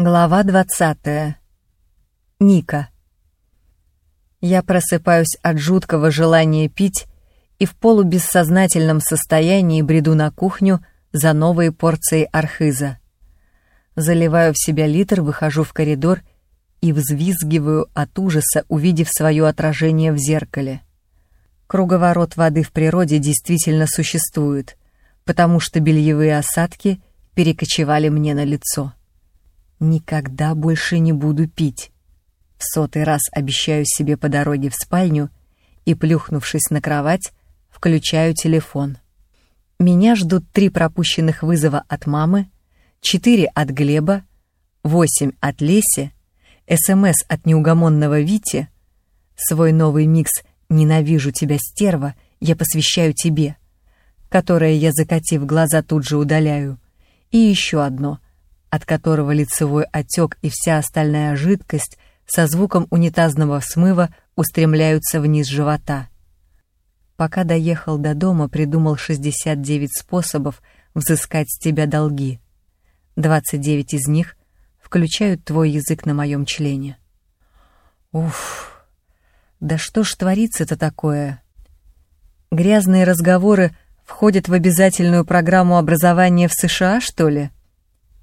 Глава 20. Ника. Я просыпаюсь от жуткого желания пить и в полубессознательном состоянии бреду на кухню за новой порцией архиза. Заливаю в себя литр, выхожу в коридор и взвизгиваю от ужаса, увидев свое отражение в зеркале. Круговорот воды в природе действительно существует, потому что бельевые осадки перекочевали мне на лицо. Никогда больше не буду пить. В сотый раз обещаю себе по дороге в спальню и, плюхнувшись на кровать, включаю телефон. Меня ждут три пропущенных вызова от мамы, четыре от Глеба, восемь от Леси, СМС от неугомонного Вити, свой новый микс «Ненавижу тебя, стерва», я посвящаю тебе, которое я, закатив глаза, тут же удаляю, и еще одно — от которого лицевой отек и вся остальная жидкость со звуком унитазного смыва устремляются вниз живота. Пока доехал до дома, придумал 69 способов взыскать с тебя долги. 29 из них включают твой язык на моем члене. Уф, да что ж творится-то такое? Грязные разговоры входят в обязательную программу образования в США, что ли? —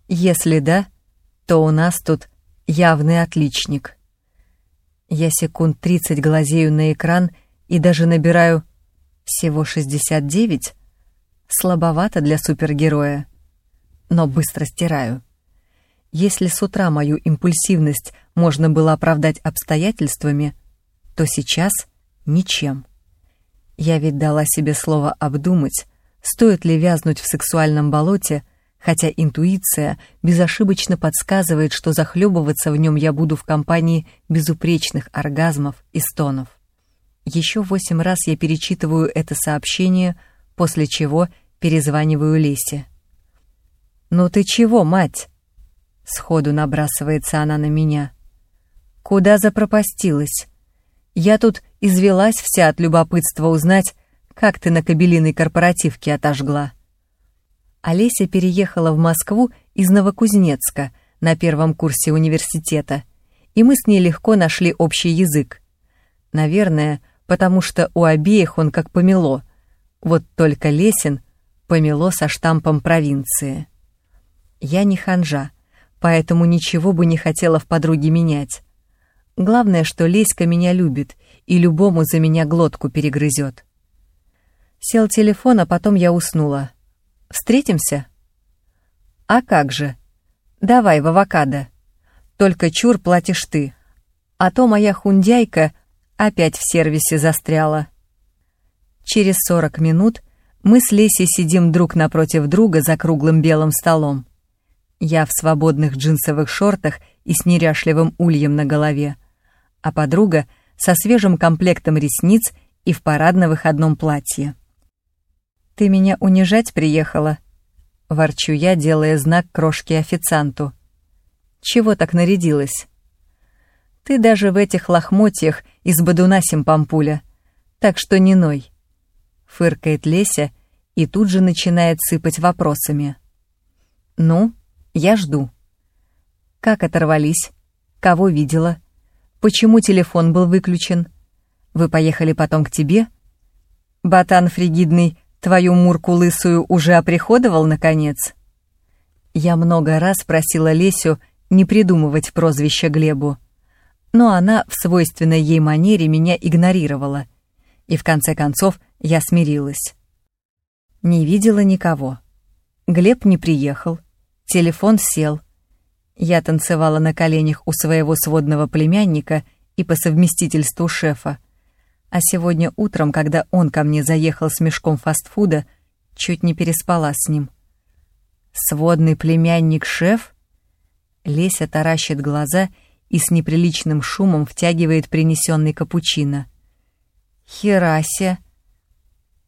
если да, то у нас тут явный отличник. Я секунд 30 глазею на экран и даже набираю всего 69. Слабовато для супергероя. Но быстро стираю. Если с утра мою импульсивность можно было оправдать обстоятельствами, то сейчас ничем. Я ведь дала себе слово обдумать, стоит ли вязнуть в сексуальном болоте — хотя интуиция безошибочно подсказывает, что захлебываться в нем я буду в компании безупречных оргазмов и стонов. Еще восемь раз я перечитываю это сообщение, после чего перезваниваю Лесе. «Ну ты чего, мать?» Сходу набрасывается она на меня. «Куда запропастилась? Я тут извелась вся от любопытства узнать, как ты на кабелиной корпоративке отожгла». Олеся переехала в Москву из Новокузнецка на первом курсе университета, и мы с ней легко нашли общий язык. Наверное, потому что у обеих он как помело, вот только Лесин помело со штампом провинции. Я не ханжа, поэтому ничего бы не хотела в подруге менять. Главное, что Леська меня любит и любому за меня глотку перегрызет. Сел телефон, а потом я уснула. Встретимся? А как же? Давай в авокадо. Только чур платишь ты. А то моя хундяйка опять в сервисе застряла. Через сорок минут мы с Лесей сидим друг напротив друга за круглым белым столом. Я в свободных джинсовых шортах и с неряшливым ульем на голове, а подруга со свежим комплектом ресниц и в парадно-выходном платье. «Ты меня унижать приехала?» — ворчу я, делая знак крошке официанту. «Чего так нарядилась?» «Ты даже в этих лохмотьях из бодуна симпампуля, так что не ной», — фыркает Леся и тут же начинает сыпать вопросами. «Ну, я жду». «Как оторвались? Кого видела? Почему телефон был выключен? Вы поехали потом к тебе?» «Ботан фригидный Твою Мурку лысую уже оприходовал, наконец?» Я много раз просила Лесю не придумывать прозвище Глебу, но она в свойственной ей манере меня игнорировала, и в конце концов я смирилась. Не видела никого. Глеб не приехал, телефон сел. Я танцевала на коленях у своего сводного племянника и по совместительству шефа, а сегодня утром, когда он ко мне заехал с мешком фастфуда, чуть не переспала с ним. «Сводный племянник-шеф?» Леся таращит глаза и с неприличным шумом втягивает принесенный капучино. «Херася!»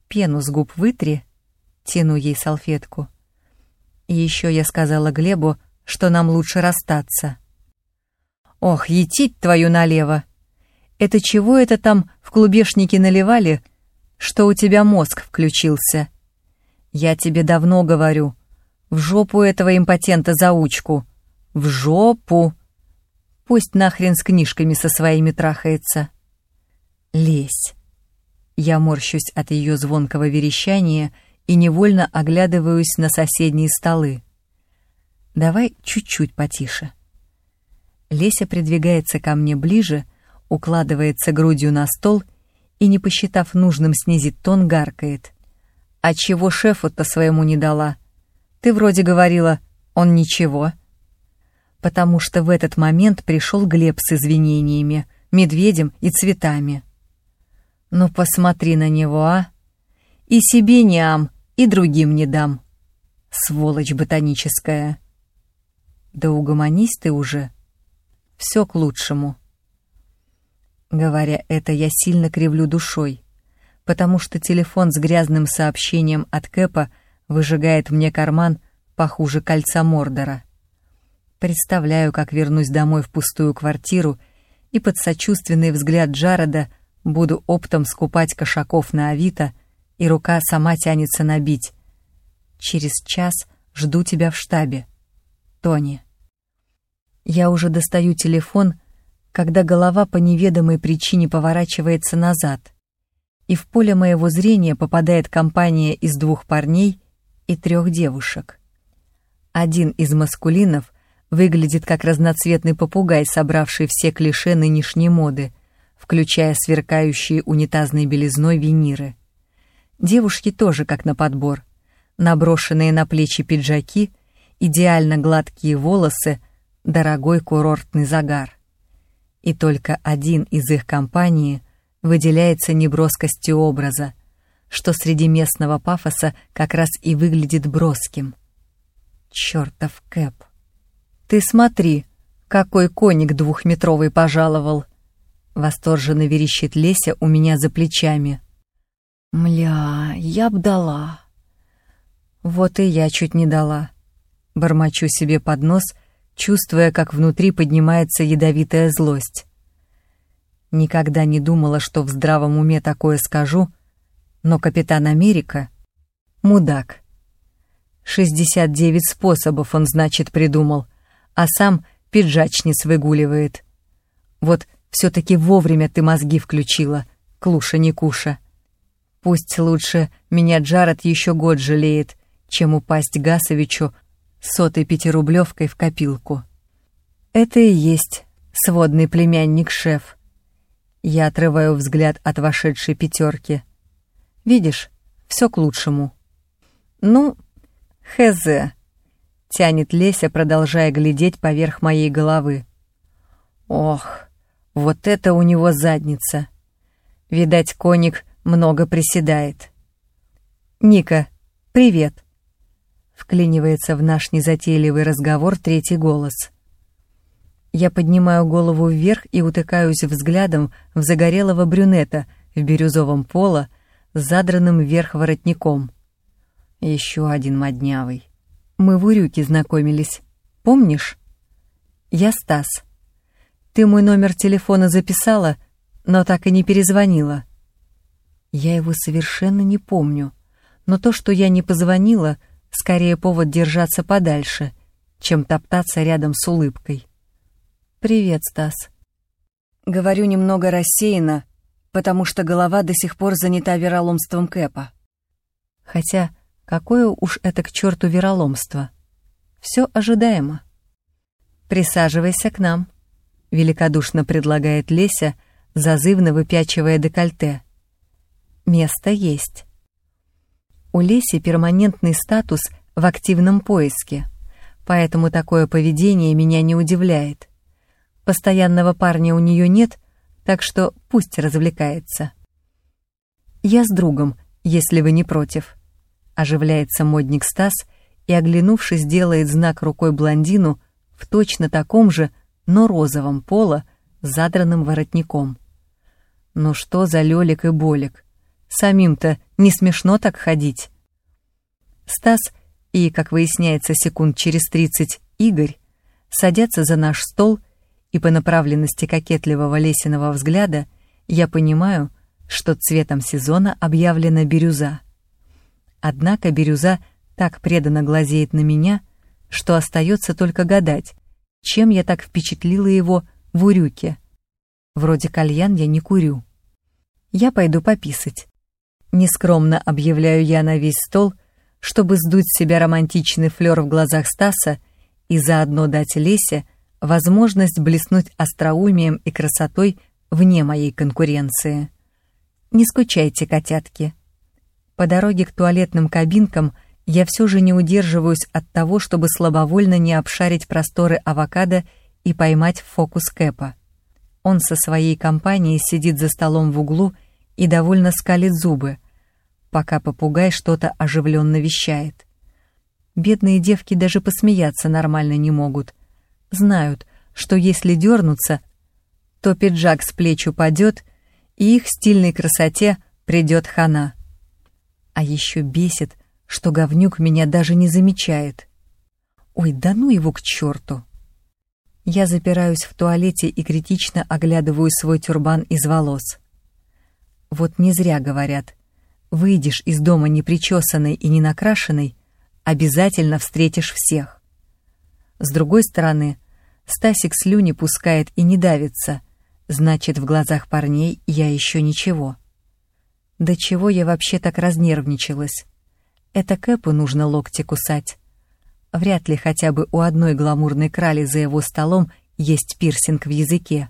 «Пену с губ вытри», — тяну ей салфетку. И еще я сказала Глебу, что нам лучше расстаться. «Ох, етить твою налево!» Это чего это там в клубешнике наливали, что у тебя мозг включился? Я тебе давно говорю. В жопу этого импотента заучку. В жопу! Пусть нахрен с книжками со своими трахается. Лезь. Я морщусь от ее звонкого верещания и невольно оглядываюсь на соседние столы. Давай чуть-чуть потише. Леся придвигается ко мне ближе, укладывается грудью на стол и, не посчитав нужным снизить тон, гаркает. «А чего шефу-то своему не дала? Ты вроде говорила, он ничего». Потому что в этот момент пришел Глеб с извинениями, медведем и цветами. «Ну посмотри на него, а! И себе не ам, и другим не дам. Сволочь ботаническая!» «Да угомонись ты уже!» все к лучшему. Говоря это, я сильно кривлю душой, потому что телефон с грязным сообщением от Кэпа выжигает мне карман похуже кольца Мордора. Представляю, как вернусь домой в пустую квартиру и под сочувственный взгляд Джареда буду оптом скупать кошаков на Авито, и рука сама тянется набить. Через час жду тебя в штабе. Тони. Я уже достаю телефон, когда голова по неведомой причине поворачивается назад, и в поле моего зрения попадает компания из двух парней и трех девушек. Один из маскулинов выглядит как разноцветный попугай, собравший все клише нынешней моды, включая сверкающие унитазной белизной виниры. Девушки тоже как на подбор. Наброшенные на плечи пиджаки, идеально гладкие волосы — дорогой курортный загар. И только один из их компании выделяется неброскостью образа, что среди местного пафоса как раз и выглядит броским. Чёртов Кэп. Ты смотри, какой коник двухметровый пожаловал. Восторженно верещит Леся у меня за плечами. Мля, я б дала. Вот и я чуть не дала. Бормочу себе под нос — чувствуя, как внутри поднимается ядовитая злость. Никогда не думала, что в здравом уме такое скажу, но Капитан Америка — мудак. 69 способов он, значит, придумал, а сам пиджачниц выгуливает. Вот все-таки вовремя ты мозги включила, клуша не куша. Пусть лучше меня Джаред еще год жалеет, чем упасть Гасовичу сотой пятирублевкой в копилку. Это и есть сводный племянник-шеф. Я отрываю взгляд от вошедшей пятерки. Видишь, все к лучшему. Ну, хз, тянет Леся, продолжая глядеть поверх моей головы. Ох, вот это у него задница. Видать, коник много приседает. Ника, привет. Вклинивается в наш незатейливый разговор третий голос. Я поднимаю голову вверх и утыкаюсь взглядом в загорелого брюнета в бирюзовом поло с задранным вверх воротником. Еще один моднявый. Мы в Урюке знакомились. Помнишь? Я Стас. Ты мой номер телефона записала, но так и не перезвонила. Я его совершенно не помню, но то, что я не позвонила, Скорее повод держаться подальше, чем топтаться рядом с улыбкой. «Привет, Стас». Говорю немного рассеянно, потому что голова до сих пор занята вероломством Кэпа. Хотя, какое уж это к черту вероломство? Все ожидаемо. «Присаживайся к нам», — великодушно предлагает Леся, зазывно выпячивая декольте. «Место есть». У Леси перманентный статус в активном поиске, поэтому такое поведение меня не удивляет. Постоянного парня у нее нет, так что пусть развлекается. «Я с другом, если вы не против», — оживляется модник Стас и, оглянувшись, делает знак рукой блондину в точно таком же, но розовом поло задранным воротником. Ну что за лёлик и болик? Самим-то не смешно так ходить. Стас и, как выясняется, секунд через тридцать Игорь садятся за наш стол, и по направленности кокетливого лесиного взгляда я понимаю, что цветом сезона объявлена бирюза. Однако бирюза так преданно глазеет на меня, что остается только гадать, чем я так впечатлила его в урюке. Вроде кальян я не курю. Я пойду пописать. Нескромно объявляю я на весь стол, чтобы сдуть с себя романтичный флёр в глазах Стаса и заодно дать Лесе возможность блеснуть остроумием и красотой вне моей конкуренции. Не скучайте, котятки. По дороге к туалетным кабинкам я все же не удерживаюсь от того, чтобы слабовольно не обшарить просторы авокадо и поймать фокус Кэпа. Он со своей компанией сидит за столом в углу и довольно скалит зубы, пока попугай что-то оживленно вещает. Бедные девки даже посмеяться нормально не могут. Знают, что если дернуться, то пиджак с плеч упадет, и их стильной красоте придет хана. А еще бесит, что говнюк меня даже не замечает. Ой, да ну его к черту! Я запираюсь в туалете и критично оглядываю свой тюрбан из волос. Вот не зря говорят, выйдешь из дома непричесанной и не накрашенной, обязательно встретишь всех. С другой стороны, Стасик слюни пускает и не давится, значит, в глазах парней я еще ничего. До чего я вообще так разнервничалась? Это Кэпу нужно локти кусать. Вряд ли хотя бы у одной гламурной крали за его столом есть пирсинг в языке.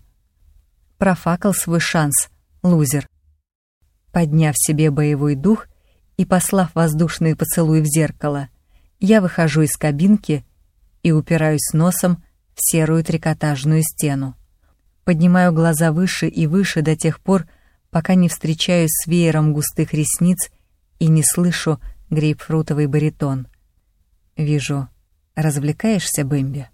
Профакал свой шанс, лузер. Подняв себе боевой дух и послав воздушные поцелуи в зеркало, я выхожу из кабинки и упираюсь носом в серую трикотажную стену. Поднимаю глаза выше и выше до тех пор, пока не встречаюсь с веером густых ресниц и не слышу грейпфрутовый баритон. Вижу, развлекаешься, Бэмби?